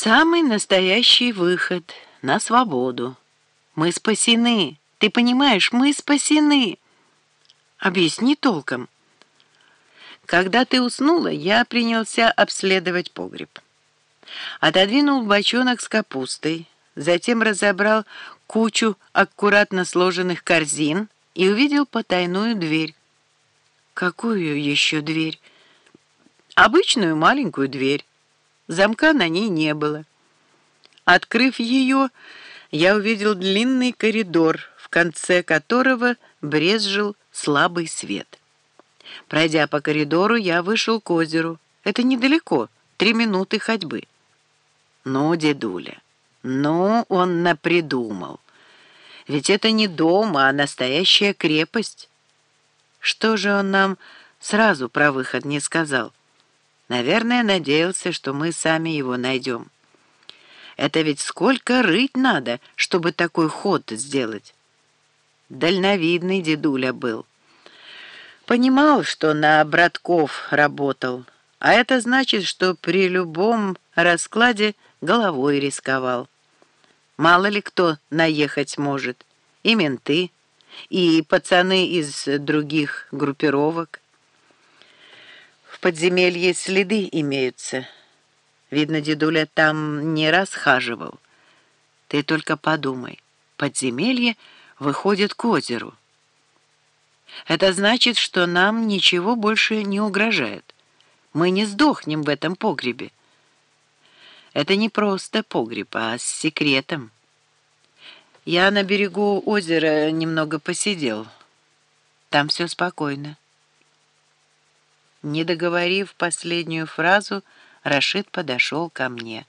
Самый настоящий выход на свободу. Мы спасены. Ты понимаешь, мы спасены. Объясни толком. Когда ты уснула, я принялся обследовать погреб. Отодвинул бочонок с капустой, затем разобрал кучу аккуратно сложенных корзин и увидел потайную дверь. Какую еще дверь? Обычную маленькую дверь. Замка на ней не было. Открыв ее, я увидел длинный коридор, в конце которого брезжил слабый свет. Пройдя по коридору, я вышел к озеру. Это недалеко, три минуты ходьбы. Ну, дедуля, ну, он напридумал. Ведь это не дом, а настоящая крепость. Что же он нам сразу про выход не сказал? Наверное, надеялся, что мы сами его найдем. Это ведь сколько рыть надо, чтобы такой ход сделать. Дальновидный дедуля был. Понимал, что на братков работал, а это значит, что при любом раскладе головой рисковал. Мало ли кто наехать может, и менты, и пацаны из других группировок. В подземелье следы имеются. Видно, дедуля там не раз хаживал. Ты только подумай, подземелье выходит к озеру. Это значит, что нам ничего больше не угрожает. Мы не сдохнем в этом погребе. Это не просто погреб, а с секретом. Я на берегу озера немного посидел. Там все спокойно. Не договорив последнюю фразу, Рашид подошел ко мне.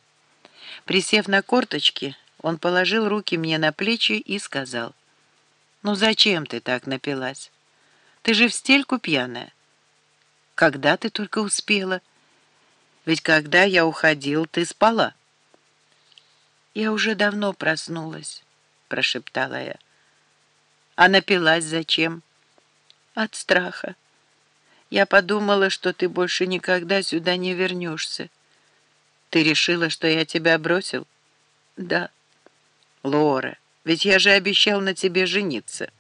Присев на корточки, он положил руки мне на плечи и сказал, «Ну зачем ты так напилась? Ты же в стельку пьяная. Когда ты только успела? Ведь когда я уходил, ты спала». «Я уже давно проснулась», — прошептала я. «А напилась зачем?» «От страха». Я подумала, что ты больше никогда сюда не вернешься. Ты решила, что я тебя бросил? Да. Лора, ведь я же обещал на тебе жениться.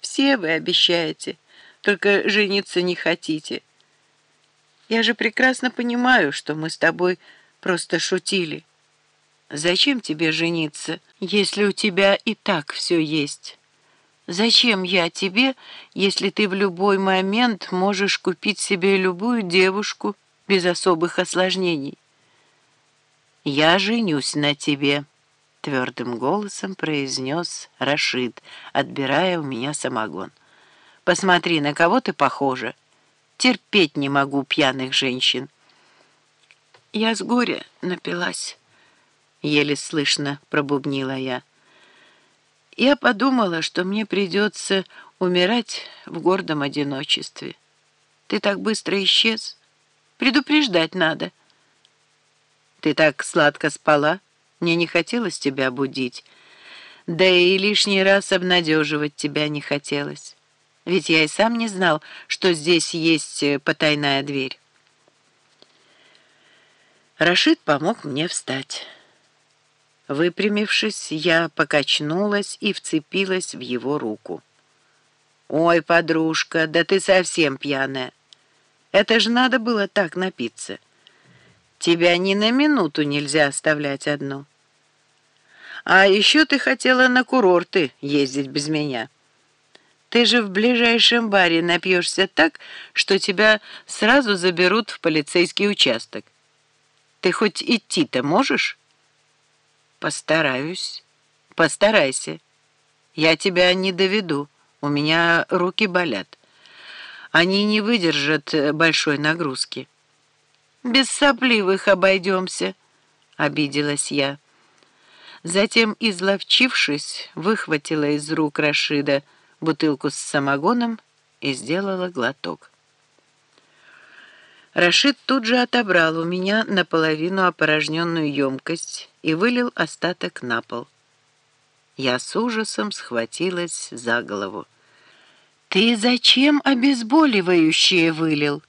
Все вы обещаете, только жениться не хотите. Я же прекрасно понимаю, что мы с тобой просто шутили. Зачем тебе жениться, если у тебя и так все есть?» Зачем я тебе, если ты в любой момент можешь купить себе любую девушку без особых осложнений? Я женюсь на тебе, твердым голосом произнес Рашид, отбирая у меня самогон. Посмотри, на кого ты похожа. Терпеть не могу пьяных женщин. Я с горя напилась, еле слышно пробубнила я. Я подумала, что мне придется умирать в гордом одиночестве. Ты так быстро исчез. Предупреждать надо. Ты так сладко спала. Мне не хотелось тебя будить. Да и лишний раз обнадеживать тебя не хотелось. Ведь я и сам не знал, что здесь есть э, потайная дверь. Рашид помог мне встать. Выпрямившись, я покачнулась и вцепилась в его руку. «Ой, подружка, да ты совсем пьяная! Это же надо было так напиться! Тебя ни на минуту нельзя оставлять одну. А еще ты хотела на курорты ездить без меня. Ты же в ближайшем баре напьешься так, что тебя сразу заберут в полицейский участок. Ты хоть идти-то можешь?» «Постараюсь. Постарайся. Я тебя не доведу. У меня руки болят. Они не выдержат большой нагрузки». «Без сопливых обойдемся», — обиделась я. Затем, изловчившись, выхватила из рук Рашида бутылку с самогоном и сделала глоток. Рашид тут же отобрал у меня наполовину опорожненную емкость и вылил остаток на пол. Я с ужасом схватилась за голову. «Ты зачем обезболивающее вылил?»